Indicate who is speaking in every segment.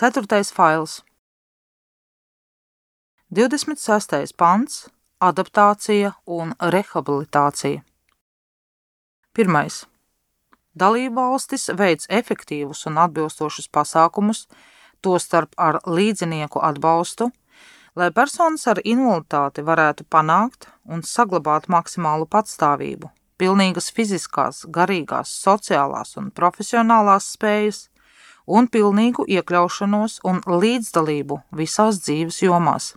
Speaker 1: Ceturtais fails. 26. pants - adaptācija un rehabilitācija. Pirmais. Dalībvalstis veic efektīvus un atbilstošus pasākumus, tostarp ar līdzinieku atbalstu, lai personas ar invaliditāti varētu panākt un saglabāt maksimālu patstāvību, pilnīgas fiziskās, garīgās, sociālās un profesionālās spējas un pilnīgu iekļaušanos un līdzdalību visās dzīves jomās.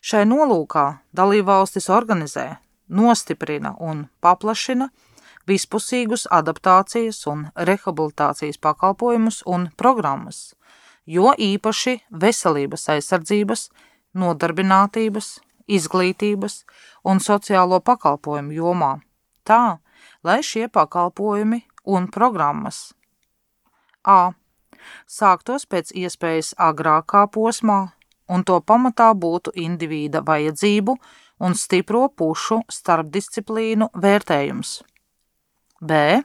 Speaker 1: Šai nolūkā dalībvalstis organizē, nostiprina un paplašina vispusīgus adaptācijas un rehabilitācijas pakalpojumus un programmas, jo īpaši veselības aizsardzības, nodarbinātības, izglītības un sociālo pakalpojumu jomā, tā, lai šie pakalpojumi un programmas a. sāktos pēc iespējas agrākā posmā un to pamatā būtu indivīda vajadzību un stipro pušu starpdisciplīnu vērtējums. B.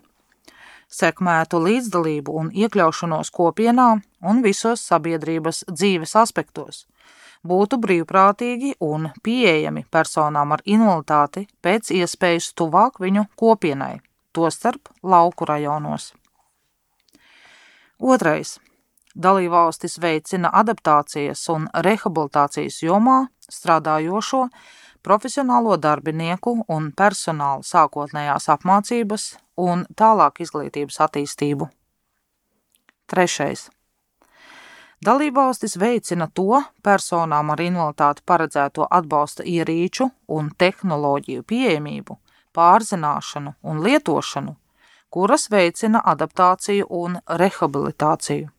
Speaker 1: Sekmētu līdzdalību un iekļaušanos kopienā un visos sabiedrības dzīves aspektos. Būtu brīvprātīgi un pieejami personām ar invaliditāti pēc iespējas tuvāk viņu kopienai, tostarp lauku rajonos. Otrais Dalībvalstis veicina adaptācijas un rehabilitācijas jomā strādājošo profesionālo darbinieku un personāla sākotnējās apmācības un tālāk izglītības attīstību. Trešais. Dalībvalstis veicina to personām ar invaliditāti paredzēto atbalsta ierīču un tehnoloģiju pieejamību, pārzināšanu un lietošanu, kuras veicina adaptāciju un rehabilitāciju.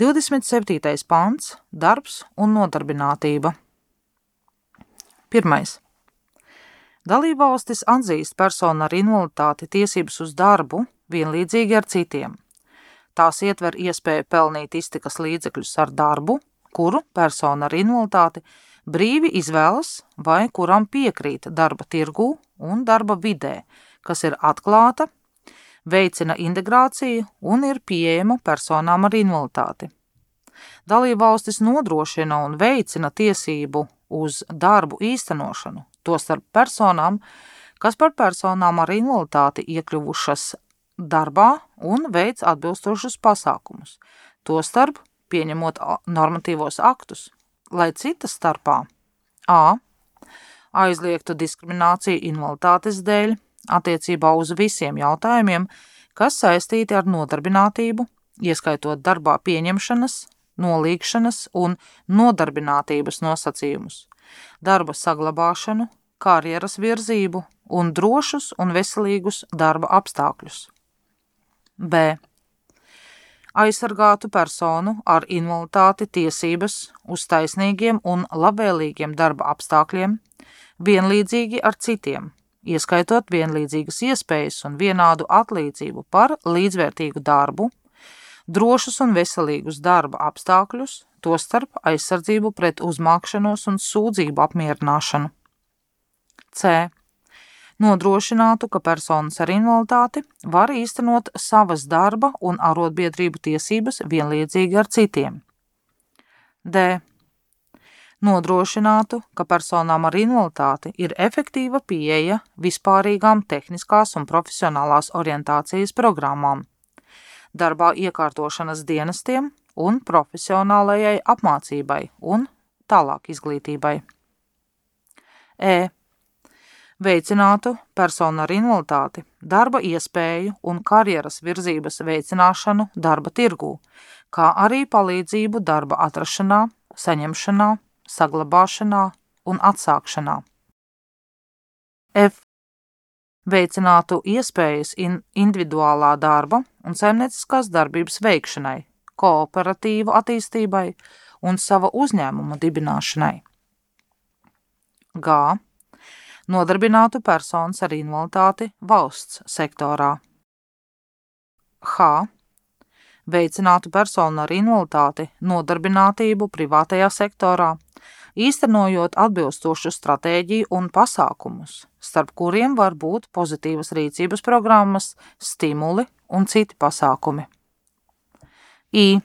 Speaker 1: 27. pants - darbs un nodarbinātība. 1. Dalībvalstis atzīst personu ar invaliditāti tiesības uz darbu vienlīdzīgi ar citiem. Tās ietver iespēju pelnīt iztikas līdzekļus ar darbu, kuru persona ar invaliditāti brīvi izvēlas vai kuram piekrīt darba tirgū un darba vidē, kas ir atklāta, veicina integrāciju un ir pieejama personām ar invaliditāti. Dalībvalstis nodrošina un veicina tiesību uz darbu īstenošanu, tostarp personām, kas par personām ar invaliditāti iekļuvušas darbā un veic atbilstošus pasākumus, tostarp pieņemot normatīvos aktus, lai citas starpā a. aizliegtu diskrimināciju invaliditātes dēļ, attiecībā uz visiem jautājumiem, kas saistīti ar nodarbinātību, ieskaitot darbā pieņemšanas, nolīgšanas un nodarbinātības nosacījumus, darba saglabāšanu, karjeras virzību un drošus un veselīgus darba apstākļus. B. Aizsargātu personu ar invaliditāti tiesības uz taisnīgiem un labvēlīgiem darba apstākļiem, vienlīdzīgi ar citiem, ieskaitot vienlīdzīgas iespējas un vienādu atlīdzību par līdzvērtīgu darbu, drošus un veselīgus darba apstākļus, tostarp aizsardzību pret uzmākšanos un sūdzību apmierināšanu. C. Nodrošinātu, ka personas ar invaliditāti var īstenot savas darba un arotbiedrību tiesības vienlīdzīgi ar citiem. D nodrošinātu, ka personām ar invaliditāti ir efektīva pieeja vispārīgām tehniskās un profesionālās orientācijas programmām, darbā iekārtošanas dienestiem un profesionālajai apmācībai un tālāk izglītībai. E. Veicinātu personu ar invaliditāti, darba iespēju un karjeras virzības veicināšanu darba tirgū, kā arī palīdzību darba atrašanā, saņemšanā saglabāšanā un atsākšanā. F. Veicinātu iespējas in individuālā darba un saimnieciskās darbības veikšanai, kooperatīvu attīstībai un sava uzņēmuma dibināšanai. G. Nodarbinātu personas ar invaliditāti valsts sektorā. H veicinātu personu ar invaliditāti nodarbinātību privātajā sektorā, īstenojot atbilstošu stratēģiju un pasākumus, starp kuriem var būt pozitīvas rīcības programmas, stimuli un citi pasākumi. I.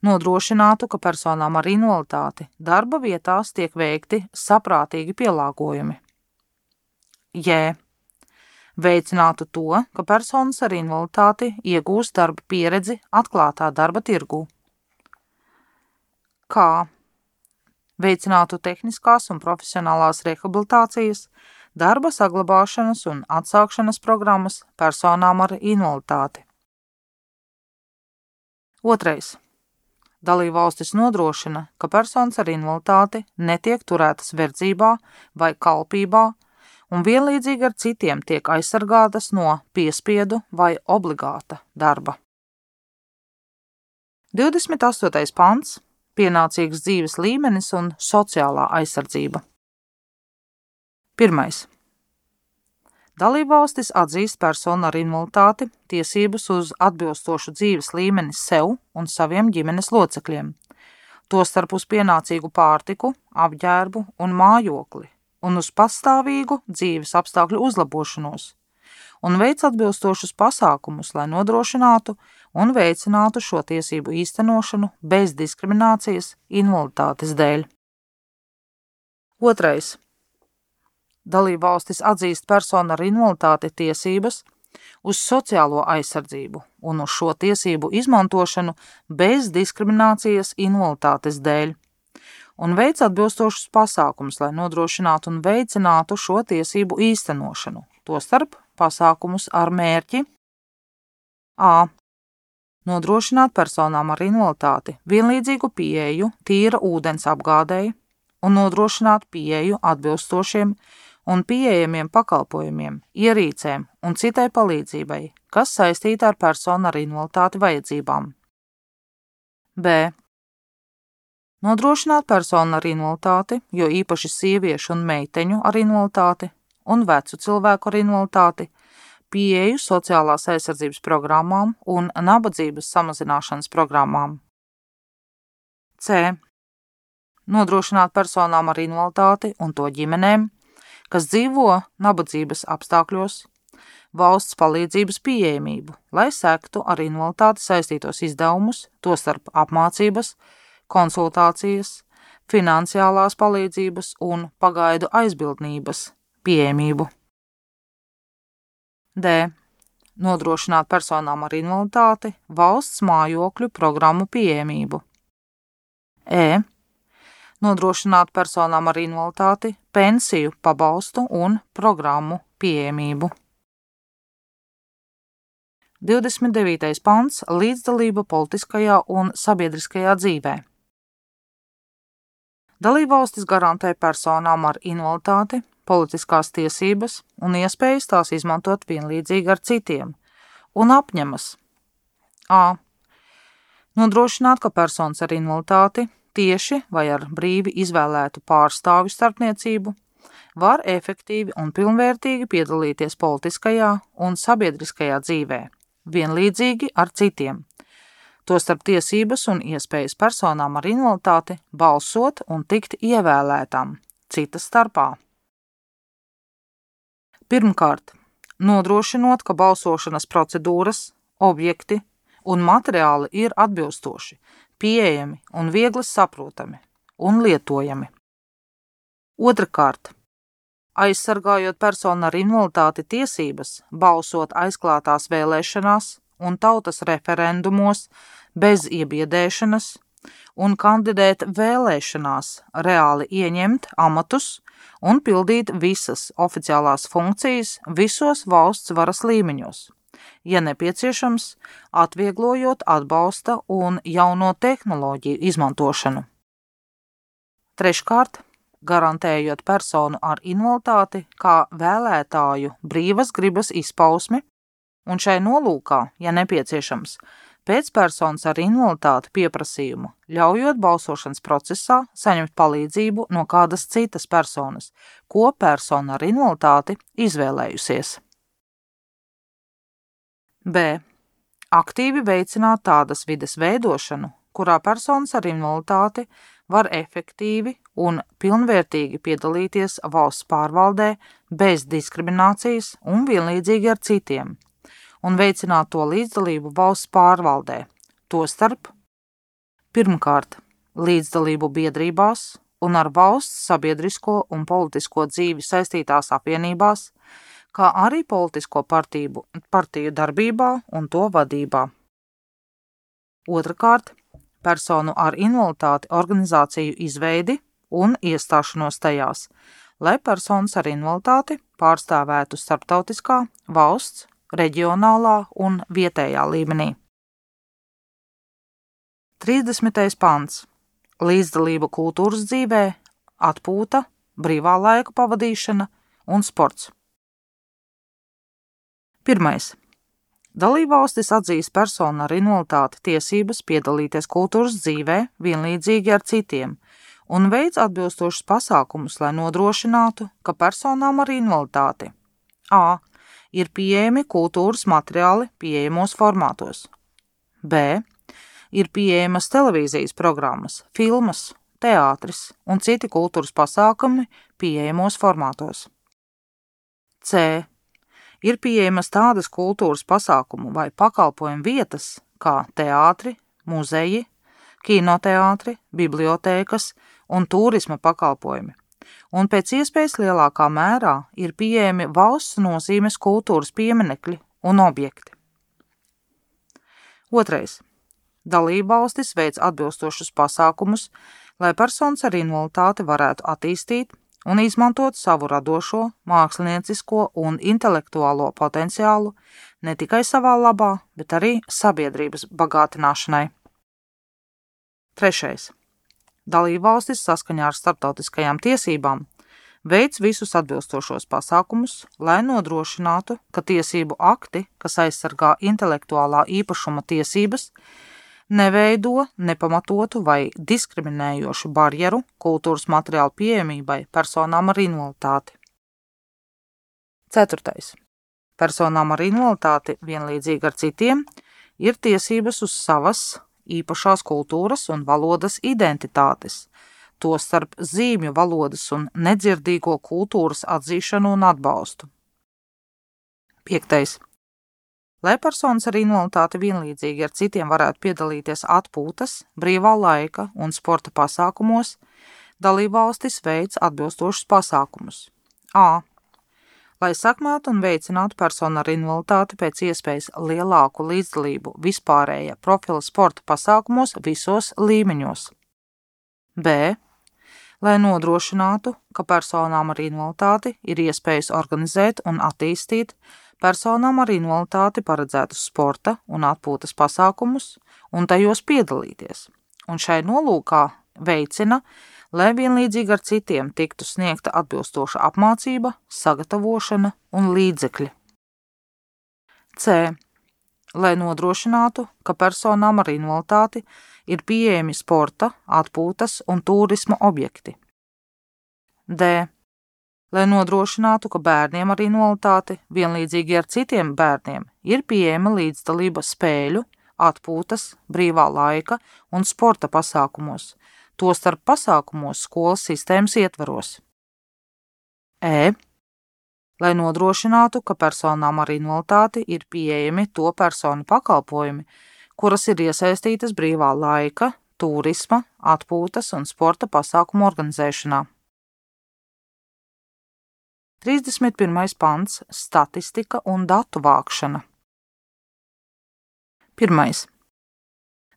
Speaker 1: Nodrošinātu, ka personām ar invaliditāti darba vietās tiek veikti saprātīgi pielāgojumi. J. Veicinātu to, ka personas ar invaliditāti iegūst darba pieredzi atklātā darba tirgū. Kā veicinātu tehniskās un profesionālās rehabilitācijas, darba saglabāšanas un atsākšanas programmas personām ar invaliditāti. Otrais. Dalībvalstis nodrošina, ka personas ar invaliditāti netiek turētas verdzībā vai kalpībā un vienlīdzīgi ar citiem tiek aizsargātas no piespiedu vai obligāta darba. 28. pants – pienācīgs dzīves līmenis un sociālā aizsardzība. Pirmais. Dalībvalstis atzīst personu ar invaliditāti tiesības uz atbilstošu dzīves līmeni sev un saviem ģimenes locekļiem, tostarp uz pienācīgu pārtiku, apģērbu un mājokli, un uz pastāvīgu dzīves apstākļu uzlabošanos, un veic atbilstošus pasākumus, lai nodrošinātu un veicinātu šo tiesību īstenošanu bez diskriminācijas invaliditātes dēļ. Otrais Dalībvalstis atzīst personu ar invaliditāti tiesības uz sociālo aizsardzību un uz šo tiesību izmantošanu bez diskriminācijas invaliditātes dēļ, un veic atbilstošus pasākumus, lai nodrošinātu un veicinātu šo tiesību īstenošanu, tostarp pasākumus ar mērķi a. Nodrošināt personām ar invaliditāti vienlīdzīgu pieeju tīra ūdens apgādēji un nodrošināt pieeju atbilstošiem un pieejamiem pakalpojumiem, ierīcēm un citai palīdzībai, kas saistīta ar personu ar invaliditāti vajadzībām. B. Nodrošināt personu ar invaliditāti, jo īpaši sieviešu un meiteņu ar invaliditāti un vecu cilvēku ar invaliditāti, pieeju sociālās aizsardzības programmām un nabadzības samazināšanas programmām. C. Nodrošināt personām ar invaliditāti un to ģimenēm kas dzīvo nabadzības apstākļos, valsts palīdzības pieejamību, lai sektu ar invaliditāti saistītos izdevumus, tostarp apmācības, konsultācijas, finansiālās palīdzības un pagaidu aizbildnības pieejamību. D. Nodrošināt personām ar invaliditāti valsts mājokļu programmu pieejamību. E nodrošināt personām ar invaliditāti pensiju pabalstu un programmu pieejamību. 29. pants - līdzdalība politiskajā un sabiedriskajā dzīvē. Dalībvalstis garantē personām ar invaliditāti politiskās tiesības un iespējas tās izmantot vienlīdzīgi ar citiem, un apņemas a. Nodrošināt, ka personas ar invaliditāti tieši vai ar brīvi izvēlētu pārstāvju starpniecību, var efektīvi un pilnvērtīgi piedalīties politiskajā un sabiedriskajā dzīvē, vienlīdzīgi ar citiem. Tostarp tiesības un iespējas personām ar invaliditāti balsot un tikt ievēlētām, citas starpā. Pirmkārt, nodrošinot, ka balsošanas procedūras, objekti un materiāli ir atbilstoši, pieejami un viegli saprotami un lietojami. Otrakārt, aizsargājot personu ar invaliditāti tiesības balsot aizklātās vēlēšanās un tautas referendumos bez iebiedēšanas un kandidēt vēlēšanās, reāli ieņemt amatus un pildīt visas oficiālās funkcijas visos valsts varas līmeņos ja nepieciešams, atvieglojot atbalsta un jauno tehnoloģiju izmantošanu. Treškārt, garantējot personu ar invaliditāti kā vēlētāju brīvas gribas izpausmi, un šai nolūkā, ja nepieciešams, pēc personas ar invaliditāti pieprasījumu, ļaujot balsošanas procesā saņemt palīdzību no kādas citas personas, ko persona ar invaliditāti izvēlējusies. B. Aktīvi veicināt tādas vides veidošanu, kurā personas ar invaliditāti var efektīvi un pilnvērtīgi piedalīties valsts pārvaldē bez diskriminācijas un vienlīdzīgi ar citiem, un veicināt to līdzdalību valsts pārvaldē, tostarp pirmkārt līdzdalību biedrībās un ar valsts sabiedrisko un politisko dzīvi saistītās apvienībās, kā arī politisko partību, partiju darbībā un to vadībā. Otrakārt, personu ar invaliditāti organizāciju izveidi un iestāšanos tajās, lai personas ar invaliditāti pārstāvētu starptautiskā, valsts, reģionālā un vietējā līmenī. 30. pants - līdzdalība kultūras dzīvē, atpūta, brīvā laika pavadīšana un sports. Pirmais. Dalībvalstis atzīst personu ar invaliditāti tiesības piedalīties kultūras dzīvē vienlīdzīgi ar citiem un veids atbilstošus pasākumus, lai nodrošinātu, ka personām ar invaliditāti a. ir pieejami kultūras materiāli pieejamos formātos, b. ir pieejamas televīzijas programmas, filmas, teātris un citi kultūras pasākumi pieejamos formātos. C ir pieejamas tādas kultūras pasākumu vai pakalpojumu vietas kā teātri, muzeji, kinoteātri, bibliotēkas un turisma pakalpojumi, un pēc iespējas lielākā mērā ir pieejami valsts nozīmes kultūras pieminekļi un objekti. Otrais. Dalībvalstis veic atbilstošus pasākumus, lai personas ar invaliditāti varētu attīstīt un izmantot savu radošo, māksliniecisko un intelektuālo potenciālu ne tikai savā labā, bet arī sabiedrības bagātināšanai. Trešais. Dalībvalstis saskaņā ar starptautiskajām tiesībām veic visus atbilstošos pasākumus, lai nodrošinātu, ka tiesību akti, kas aizsargā intelektuālā īpašuma tiesības, neveido nepamatotu vai diskriminējošu barjeru kultūras materiālu pieejamībai personām ar invaliditāti. 4. Personām ar invaliditāti vienlīdzīgi ar citiem ir tiesības uz savas īpašās kultūras un valodas identitātes, to starp zīmju valodas un nedzirdīgo kultūras atzīšanu un atbalstu. 5. Lai personas ar invaliditāti vienlīdzīgi ar citiem varētu piedalīties atpūtas, brīvā laika un sporta pasākumos, dalībvalstis veids atbilstošus pasākumus. A. Lai sakmētu un veicinātu personu ar invaliditāti pēc iespējas lielāku līdzdalību vispārēja profila sporta pasākumos visos līmeņos. B. Lai nodrošinātu, ka personām ar invaliditāti ir iespējas organizēt un attīstīt personām ar invaliditāti paredzētus sporta un atpūtas pasākumus un tajos piedalīties, un šai nolūkā veicina, lai vienlīdzīgi ar citiem tiktu sniegta atbilstoša apmācība, sagatavošana un līdzekļi. C. Lai nodrošinātu, ka personām ar invaliditāti ir pieejami sporta, atpūtas un turisma objekti. D lai nodrošinātu, ka bērniem ar invaliditāti, vienlīdzīgi ar citiem bērniem, ir pieejama līdzdalība spēļu, atpūtas, brīvā laika un sporta pasākumos, tostarp pasākumos skolas sistēmas ietvaros. E. Lai nodrošinātu, ka personām ar invaliditāti ir pieejami to personu pakalpojumi, kuras ir iesaistītas brīvā laika, turisma, atpūtas un sporta pasākumu organizēšanā. 31. pants - statistika un datu vākšana. 1.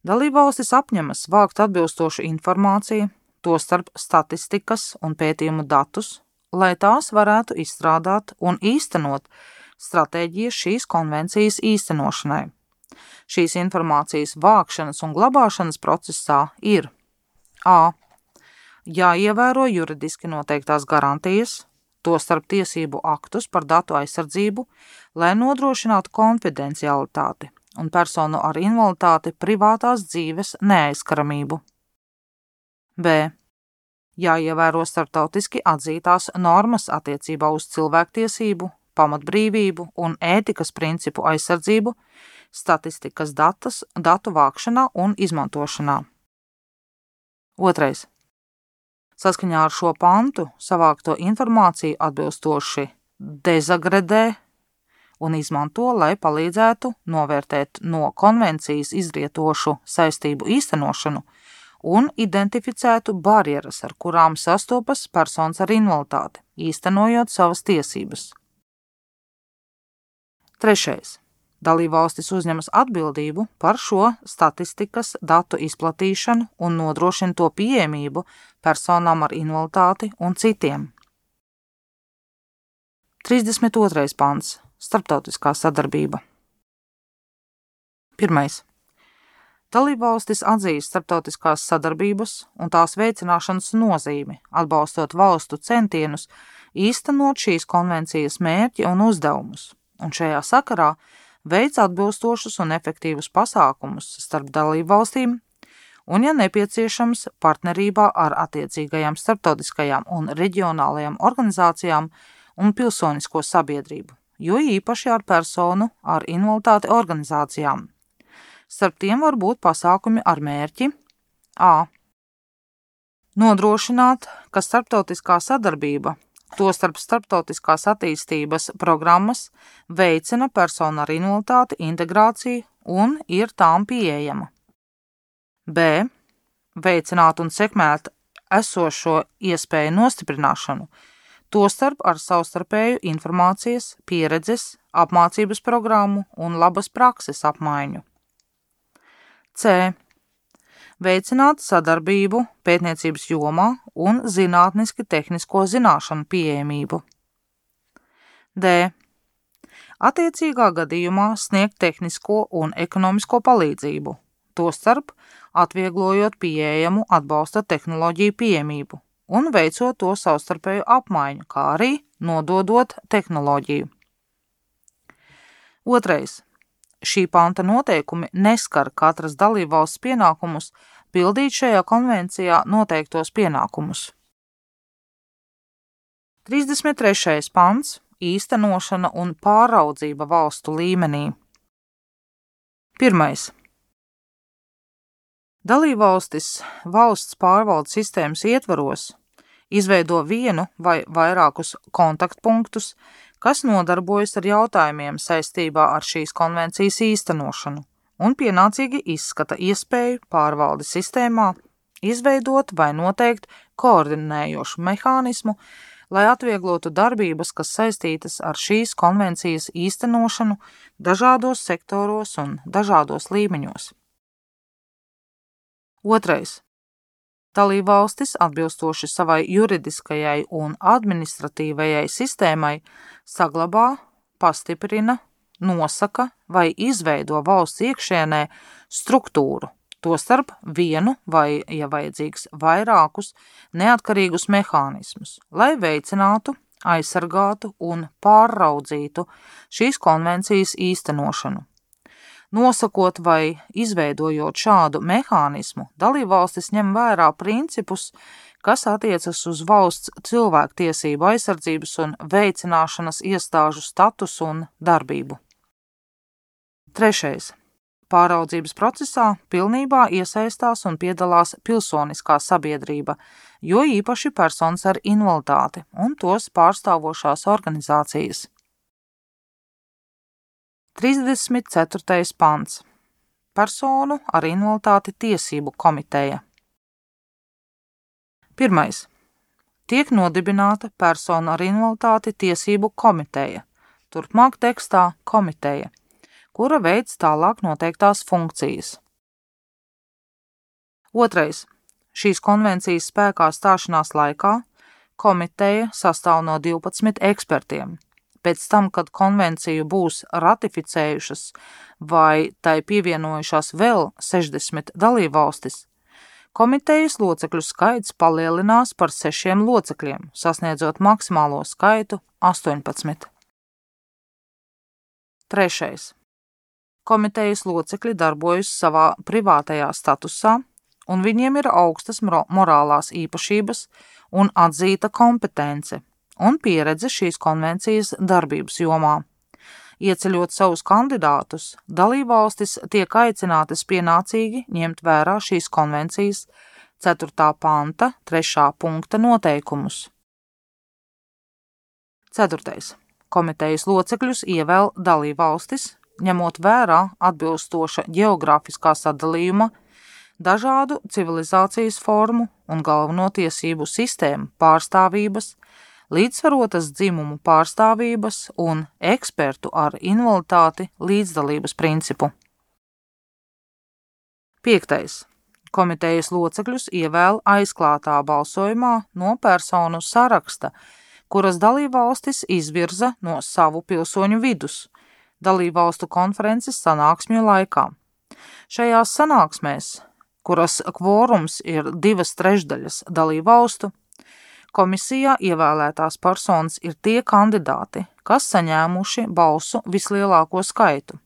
Speaker 1: Dalībvalstis apņemas vākt atbilstošu informāciju, tostarp statistikas un pētījumu datus, lai tās varētu izstrādāt un īstenot stratēģijas šīs konvencijas īstenošanai. Šīs informācijas vākšanas un glabāšanas procesā ir a. jāievēro juridiski noteiktās garantijas, tostarp tiesību aktus par datu aizsardzību, lai nodrošinātu konfidencialitāti un personu ar invaliditāti privātās dzīves neaizskaramību. B. Jāievēro starptautiski atzītās normas attiecībā uz cilvēktiesību, pamatbrīvību un ētikas principu aizsardzību, statistikas datas, datu vākšanā un izmantošanā. Otrais. Saskaņā ar šo pantu savākto informāciju atbilstoši dezagredē un izmanto, lai palīdzētu novērtēt no konvencijas izrietošu saistību īstenošanu un identificētu barjeras, ar kurām sastopas personas ar invaliditāti, īstenojot savas tiesības. Trešais. Dalībvalstis uzņemas atbildību par šo statistikas datu izplatīšanu un nodrošina to pieejamību personām ar invaliditāti un citiem. 32. pants Starptautiskā sadarbība. Pirmais. Dalībvalstis atzīst starptautiskās sadarbības un tās veicināšanas nozīmi, atbalstot valstu centienus īstenot šīs konvencijas mērķi un uzdevumus, un šajā sakarā veic atbilstošus un efektīvus pasākumus starp dalībvalstīm un, ja nepieciešams, partnerībā ar attiecīgajām starptautiskajām un reģionālajām organizācijām un pilsonisko sabiedrību jo īpaši ar personu ar invaliditāti organizācijām. Starp tiem var būt pasākumi ar mērķi a. Nodrošināt, ka starptautiskā sadarbība, tostarp starptautiskās attīstības programmas, veicina personu ar invaliditāti integrāciju un ir tām pieejama. b. Veicināt un sekmēt esošo iespēju nostiprināšanu, tostarp ar savstarpēju informācijas, pieredzes, apmācības programmu un labas prakses apmaiņu. C. Veicināt sadarbību pētniecības jomā un zinātniski tehnisko zināšanu pieejamību. D. Attiecīgā gadījumā sniegt tehnisko un ekonomisko palīdzību, tostarp atvieglojot pieejamu atbalsta tehnoloģiju pieejamību un veicot to savstarpēju apmaiņu, kā arī nododot tehnoloģiju. Otrais. Šī panta noteikumi neskar katras dalībvalsts pienākumus pildīt šajā konvencijā noteiktos pienākumus. 33. pants – īstenošana un pāraudzība valstu līmenī. Pirmais. Dalībvalstis valsts pārvaldes sistēmas ietvaros izveido vienu vai vairākus kontaktpunktus, kas nodarbojas ar jautājumiem saistībā ar šīs konvencijas īstenošanu un pienācīgi izskata iespēju pārvaldes sistēmā izveidot vai noteikt koordinējošu mehānismu, lai atvieglotu darbības, kas saistītas ar šīs konvencijas īstenošanu dažādos sektoros un dažādos līmeņos. Otrais. Dalībvalstis atbilstoši savai juridiskajai un administratīvajai sistēmai saglabā, pastiprina, nosaka vai izveido valsts iekšienē struktūru, tostarp vienu vai, ja vajadzīgs, vairākus neatkarīgus mehānismus, lai veicinātu, aizsargātu un pārraudzītu šīs konvencijas īstenošanu Nosakot vai izveidojot šādu mehānismu, dalībvalstis ņem vērā principus, kas attiecas uz valsts cilvēktiesību aizsardzības un veicināšanas iestāžu statusu un darbību. Trešais. Pāraudzības procesā pilnībā iesaistās un piedalās pilsoniskā sabiedrība, jo īpaši personas ar invaliditāti un tos pārstāvošās organizācijas. 34. pants Personu ar invaliditāti tiesību komiteja 1. Tiek nodibināta persona ar invaliditāti tiesību komiteja, turpmāk tekstā komiteja, kura veids tālāk noteiktās funkcijas. 2. Šīs konvencijas spēkā stāšanās laikā komiteja sastāv no 12 ekspertiem – pēc tam, kad konvenciju būs ratificējušas vai tai pievienojušās vēl 60 dalībvalstis, komitejas locekļu skaits palielinās par sešiem locekļiem, sasniedzot maksimālo skaitu 18. Trešais. Komitejas locekļi darbojas savā privātajā statusā, un viņiem ir augstas morālās īpašības un atzīta kompetence – un pieredze šīs konvencijas darbības jomā. Ieceļot savus kandidātus, dalībvalstis tiek aicinātas pienācīgi ņemt vērā šīs konvencijas 4. panta 3. punkta noteikumus. 4. komitejas locekļus ievēl dalībvalstis, ņemot vērā atbilstoša geogrāfiskā sadalījuma, dažādu civilizācijas formu un galveno tiesību sistēmu pārstāvības, līdzsvarotas dzimumu pārstāvības un ekspertu ar invaliditāti līdzdalības principu. 5. Komitejas locekļus ievēl aizklātā balsojumā no personu saraksta, kuras dalībvalstis izvirza no savu pilsoņu vidus dalībvalstu konferences sanāksmju laikā. Šajās sanāksmēs, kuras kvorums ir divas trešdaļas dalībvalstu, Komisijā ievēlētās personas ir tie kandidāti, kas saņēmuši balsu vislielāko skaitu,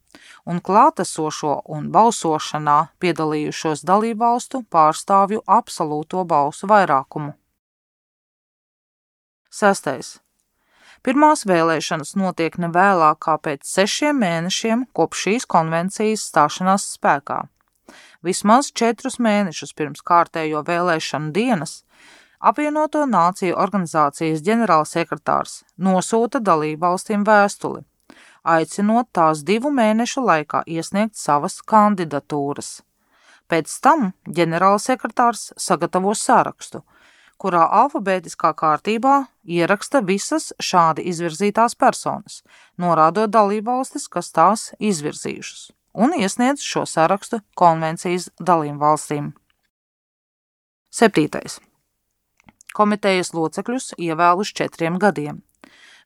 Speaker 1: un klātesošo un balsošanā piedalījušos dalībvalstu pārstāvju absolūto balsu vairākumu. Sestais. Pirmās vēlēšanas notiek ne vēlāk kā pēc sešiem mēnešiem kopš šīs konvencijas stāšanās spēkā. Vismaz četrus mēnešus pirms kārtējo vēlēšanu dienas Apvienoto Nāciju organizācijas ģenerālsekretārs nosūta dalību valstīm vēstuli, aicinot tās divu mēnešu laikā iesniegt savas kandidatūras. Pēc tam ģenerālsekretārs sagatavo sarakstu, kurā alfabētiskā kārtībā ieraksta visas šādi izvirzītās personas, norādot dalībvalstis, kas tās izvirzījušas, un iesniedz šo sarakstu konvencijas dalību valstīm. Septītais komitejas locekļus ievēl uz četriem gadiem.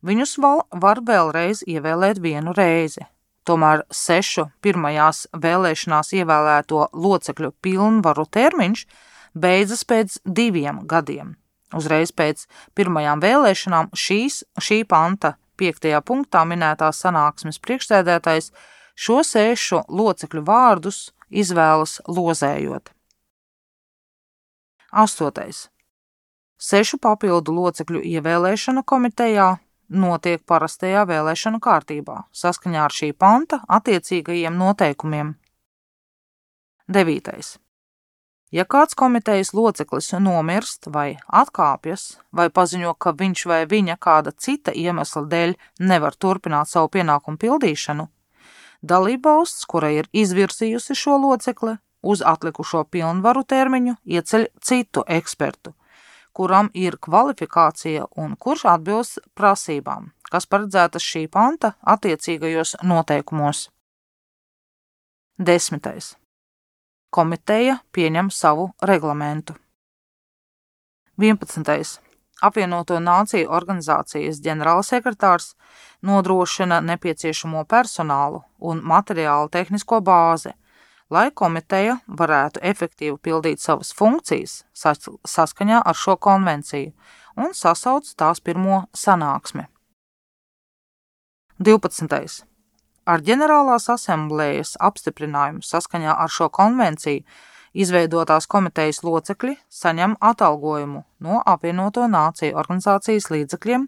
Speaker 1: Viņus val, var vēlreiz ievēlēt vienu reizi. Tomēr sešu pirmajās vēlēšanās ievēlēto locekļu pilnvaru termiņš beidzas pēc diviem gadiem. Uzreiz pēc pirmajām vēlēšanām šīs, šī panta piektajā punktā minētās sanāksmes priekšsēdētājs šo sešu locekļu vārdus izvēlas lozējot. Astotais. Sešu papildu locekļu ievēlēšana komitejā notiek parastajā vēlēšanu kārtībā, saskaņā ar šī panta attiecīgajiem noteikumiem. 9. Ja kāds komitejas loceklis nomirst vai atkāpjas, vai paziņo, ka viņš vai viņa kāda cita iemesla dēļ nevar turpināt savu pienākumu pildīšanu, dalībvalsts, kura ir izvirsījusi šo locekli, uz atlikušo pilnvaru termiņu ieceļ citu ekspertu, kuram ir kvalifikācija un kurš atbilst prasībām, kas paredzētas šī panta attiecīgajos noteikumos. Desmitais. Komiteja pieņem savu reglamentu. 11. Apvienoto Nāciju organizācijas ģenerālsekretārs nodrošina nepieciešamo personālu un materiālu tehnisko bāzi, lai komiteja varētu efektīvi pildīt savas funkcijas sas saskaņā ar šo konvenciju un sasauc tās pirmo sanāksmi. 12. Ar ģenerālās asemblējas apstiprinājumu saskaņā ar šo konvenciju izveidotās komitejas locekļi saņem atalgojumu no apvienoto nāciju organizācijas līdzekļiem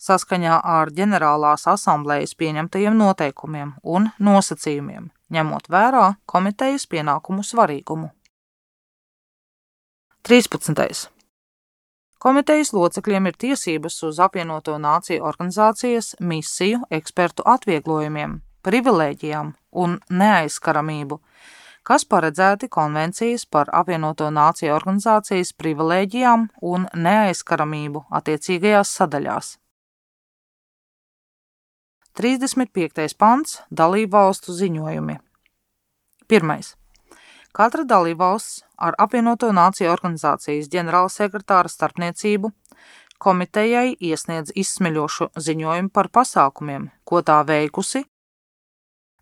Speaker 1: saskaņā ar ģenerālās asamblējas pieņemtajiem noteikumiem un nosacījumiem, ņemot vērā komitejas pienākumu svarīgumu. 13. Komitejas locekļiem ir tiesības uz apvienoto nāciju organizācijas misiju ekspertu atvieglojumiem, privilēģijām un neaizskaramību, kas paredzēti konvencijas par apvienoto nāciju organizācijas privilēģijām un neaizskaramību attiecīgajās sadaļās. 35. pants – dalību valstu ziņojumi. 1. Katra dalībvalsts ar apvienoto nāciju organizācijas ģenerāla sekretāra starpniecību komitejai iesniedz izsmeļošu ziņojumu par pasākumiem, ko tā veikusi,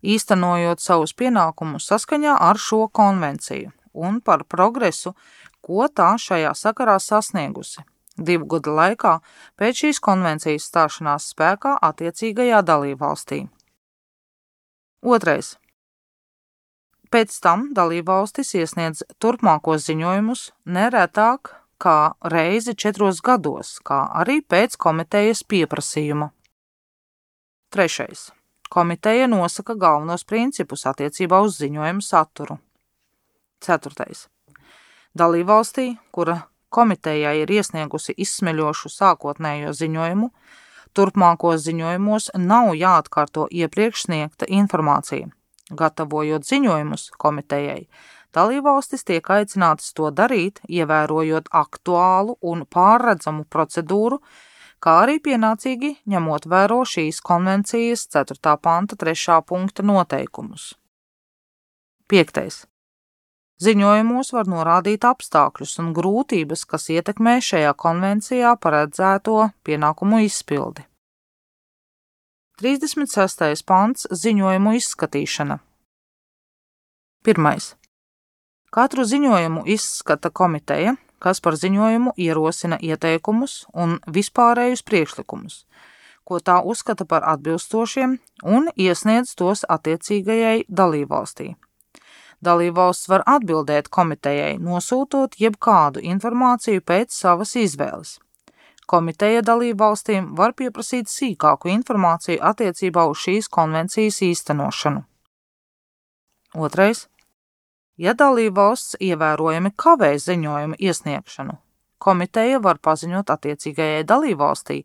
Speaker 1: īstenojot savus pienākumus saskaņā ar šo konvenciju un par progresu, ko tā šajā sakarā sasniegusi, divu gadu laikā pēc šīs konvencijas stāšanās spēkā attiecīgajā dalībvalstī. Otrais. Pēc tam dalībvalstis iesniedz turpmākos ziņojumus neretāk kā reizi četros gados, kā arī pēc komitejas pieprasījuma. Trešais. Komiteja nosaka galvenos principus attiecībā uz ziņojumu saturu. Ceturtais. Dalībvalstī, kura komitejai ir iesniegusi izsmeļošu sākotnējo ziņojumu, Turpmākos ziņojumos nav jāatkārto iepriekš sniegta informācija. Gatavojot ziņojumus komitejai, dalībvalstis tiek aicinātas to darīt, ievērojot aktuālu un pārredzamu procedūru, kā arī pienācīgi ņemot vēro šīs konvencijas 4. panta 3. punkta noteikumus. 5. Ziņojumos var norādīt apstākļus un grūtības, kas ietekmē šajā konvencijā paredzēto pienākumu izpildi. 36. pants - ziņojumu izskatīšana. 1. Katru ziņojumu izskata komiteja, kas par ziņojumu ierosina ieteikumus un vispārējus priekšlikumus, ko tā uzskata par atbilstošiem un iesniedz tos attiecīgajai dalībvalstī. Dalībvalsts var atbildēt komitejai, nosūtot jebkādu informāciju pēc savas izvēles. Komiteja dalībvalstīm var pieprasīt sīkāku informāciju attiecībā uz šīs konvencijas īstenošanu. Otrais. Ja dalībvalsts ievērojami kavē ziņojumu iesniegšanu, komiteja var paziņot attiecīgajai dalībvalstī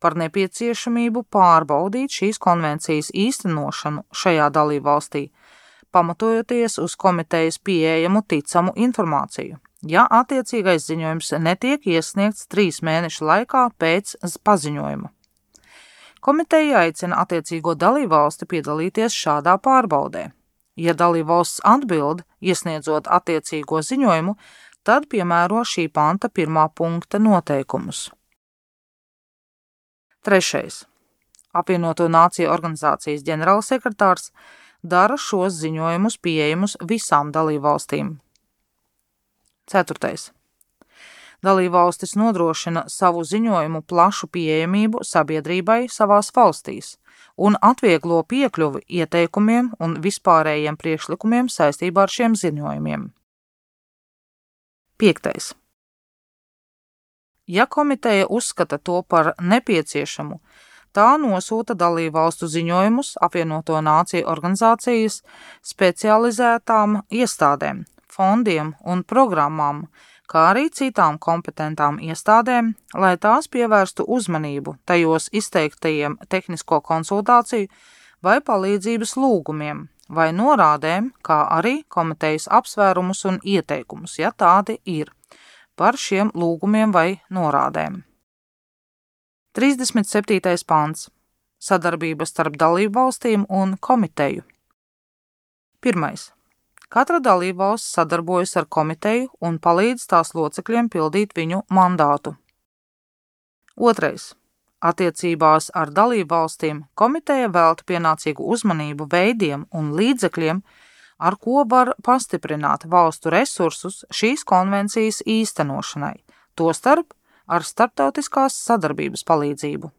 Speaker 1: par nepieciešamību pārbaudīt šīs konvencijas īstenošanu šajā dalībvalstī, pamatojoties uz komitejas pieejamu ticamu informāciju, ja attiecīgais ziņojums netiek iesniegts trīs mēnešu laikā pēc paziņojuma. Komiteja aicina attiecīgo dalībvalsti piedalīties šādā pārbaudē. Ja dalībvalsts atbild, iesniedzot attiecīgo ziņojumu, tad piemēro šī panta pirmā punkta noteikumus. Trešais. Apvienoto Nāciju organizācijas ģenerālsekretārs dara šos ziņojumus pieejamus visām dalībvalstīm. 4. Dalībvalstis nodrošina savu ziņojumu plašu pieejamību sabiedrībai savās valstīs un atvieglo piekļuvi ieteikumiem un vispārējiem priekšlikumiem saistībā ar šiem ziņojumiem. 5. Ja komiteja uzskata to par nepieciešamu, Tā nosūta dalībvalstu ziņojumus apvienoto nāciju organizācijas specializētām iestādēm, fondiem un programmām, kā arī citām kompetentām iestādēm, lai tās pievērstu uzmanību tajos izteiktajiem tehnisko konsultāciju vai palīdzības lūgumiem vai norādēm, kā arī komitejas apsvērumus un ieteikumus, ja tādi ir, par šiem lūgumiem vai norādēm. 37. pāns - sadarbība starp dalību valstīm un komiteju. 1. Katra dalībvalsts sadarbojas ar komiteju un palīdz tās locekļiem pildīt viņu mandātu. 2. Attiecībās ar dalībvalstīm komiteja velta pienācīgu uzmanību veidiem un līdzekļiem, ar ko var pastiprināt valstu resursus šīs konvencijas īstenošanai, tostarp ar starptautiskās sadarbības palīdzību.